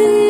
You.